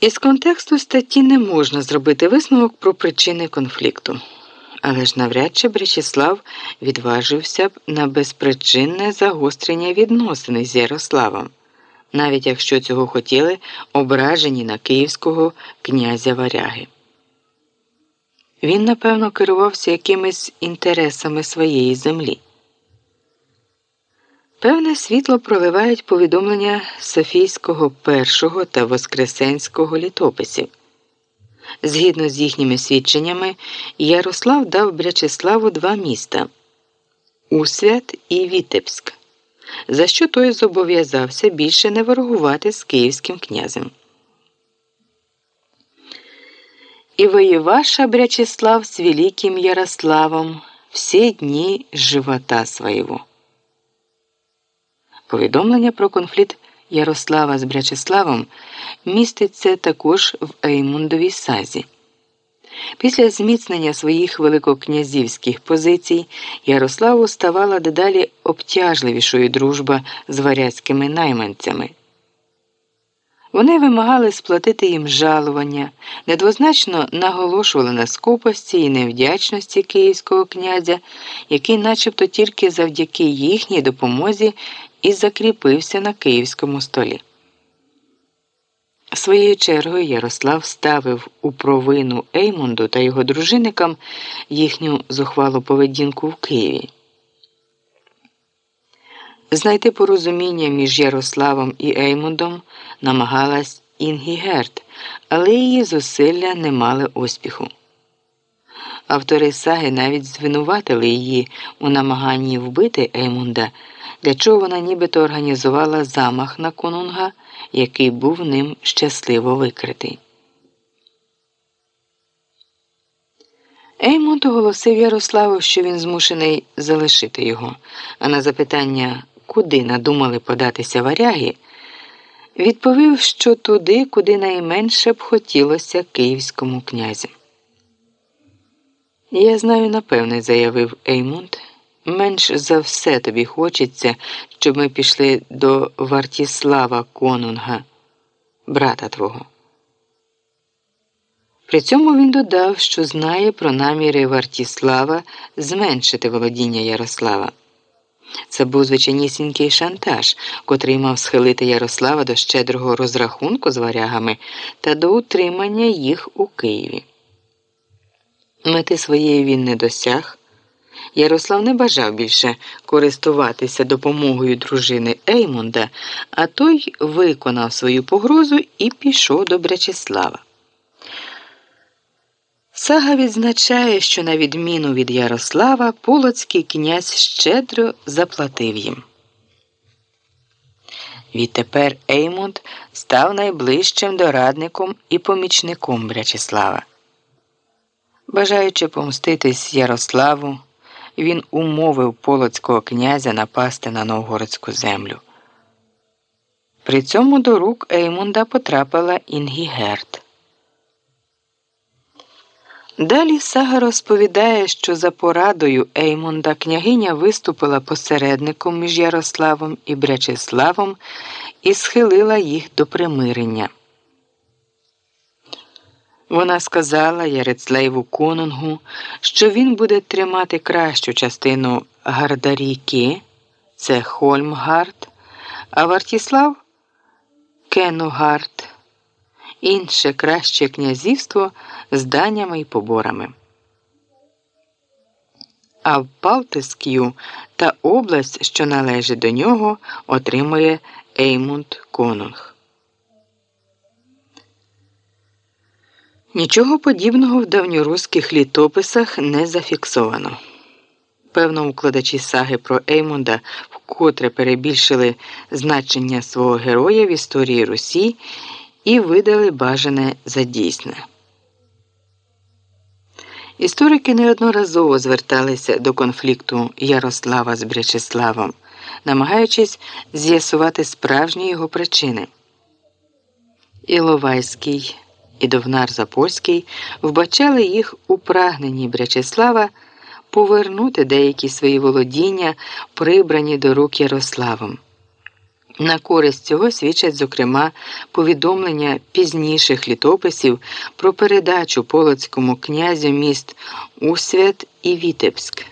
Із контексту статті не можна зробити висновок про причини конфлікту. Але ж навряд чи Бречеслав відважився б на безпричинне загострення відносин з Ярославом, навіть якщо цього хотіли ображені на київського князя варяги. Він, напевно, керувався якимись інтересами своєї землі. Певне світло проливають повідомлення Софійського першого та Воскресенського літописів. Згідно з їхніми свідченнями, Ярослав дав Брячеславу два міста Усвят і Вітебськ, за що той зобов'язався більше не ворогувати з київським князем. И воеваша Брячеслав с великим Ярославом всі дні живота своего. Повідомлення про конфлікт Ярослава з Брячеславом міститься також в Еймундовій сазі. Після зміцнення своїх великокнязівських позицій Ярославу ставала дедалі обтяжливішою дружба з варязькими найманцями. Вони вимагали сплатити їм жалування, недвозначно наголошували на скупості і невдячності київського князя, який, начебто, тільки завдяки їхній допомозі закріпився на київському столі. Своєю чергою Ярослав ставив у провину Еймунду та його дружинникам їхню зухвалу поведінку в Києві. Знайти порозуміння між Ярославом і Еймундом намагалась Інгігерт, але її зусилля не мали успіху. Автори саги навіть звинуватили її у намаганні вбити Еймунда, для чого вона нібито організувала замах на конунга, який був ним щасливо викритий. Еймунд оголосив Ярославу, що він змушений залишити його, а на запитання, куди надумали податися варяги, відповів, що туди, куди найменше б хотілося київському князю. Я знаю, напевне, заявив Еймунд. Менш за все тобі хочеться, щоб ми пішли до Вартіслава Конунга, брата твого. При цьому він додав, що знає про наміри Вартіслава зменшити володіння Ярослава. Це був звичайнісінький шантаж, котрий мав схилити Ярослава до щедрого розрахунку з варягами та до утримання їх у Києві. Мети своєї він не досяг. Ярослав не бажав більше користуватися допомогою дружини Еймунда, а той виконав свою погрозу і пішов до Бречеслава. Сага відзначає, що на відміну від Ярослава, Полоцький князь щедро заплатив їм. Відтепер Еймунд став найближчим дорадником і помічником Брячеслава. Бажаючи помститись Ярославу, він умовив полоцького князя напасти на новгородську землю. При цьому до рук Еймунда потрапила Інгігерт. Далі сага розповідає, що за порадою Еймунда княгиня виступила посередником між Ярославом і Брячеславом і схилила їх до примирення. Вона сказала Ярецлейву Конунгу, що він буде тримати кращу частину Гардаріки, це Хольмгард, а Вартіслав Кенугард, інше краще князівство з данями і поборами. А в Балтискію та область, що належить до нього, отримує Еймунд Конунг. Нічого подібного в давньоруських літописах не зафіксовано. Певно, укладачі саги про Еймунда вкотре перебільшили значення свого героя в історії Русі і видали бажане за дійсне. Історики неодноразово зверталися до конфлікту Ярослава з Брячеславом, намагаючись з'ясувати справжні його причини. Іловайський і Довнар Запольський вбачали їх у прагненні Брячеслава повернути деякі свої володіння, прибрані до рук Ярославом. На користь цього свідчать, зокрема, повідомлення пізніших літописів про передачу полоцькому князю міст Усвят і Вітебськ.